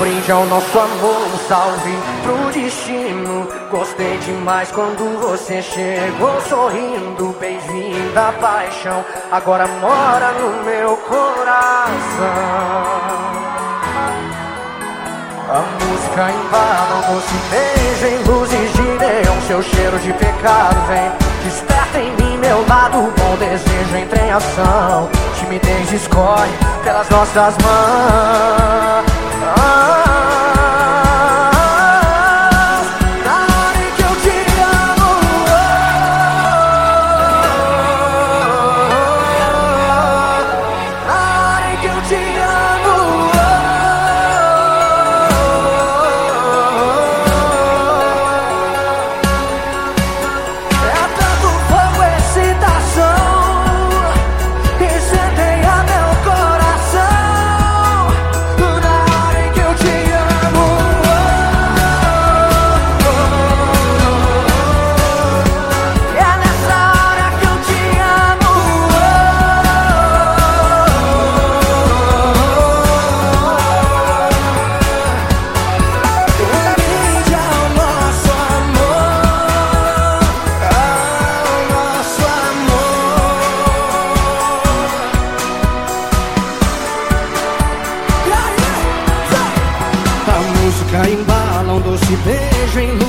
brinde ao nosso amor, um salve pro destino. Gostei demais quando você chegou sorrindo, bem-vindo da paixão. Agora mora no meu coração. A música embala, um doce beijo em luzes de neon Seu cheiro de pecado vem, desperta em mim meu lado Bom desejo entra em ação, timidez escorre pelas nossas mãos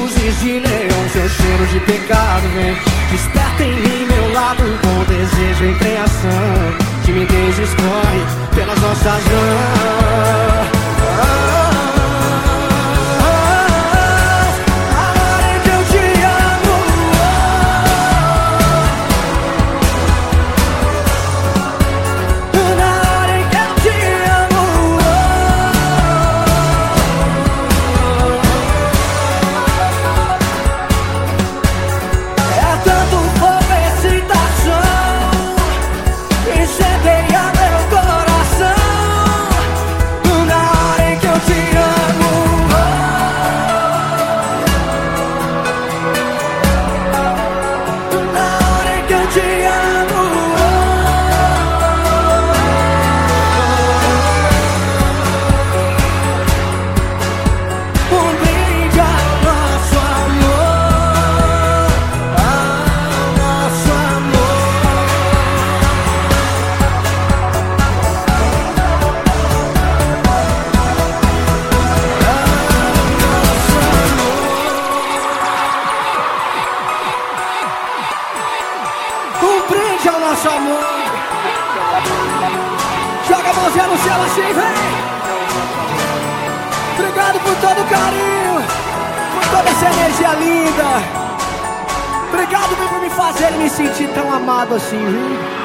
luzes de neon Seu cheiro de pecado vem. Desperta em mim meu lado com desejo em ação Timidez escorre pelas nossas mãos Joga a mãozinha no céu assim, vem. Obrigado por todo o carinho, por toda essa energia linda. Obrigado por me fazer me sentir tão amado assim, viu?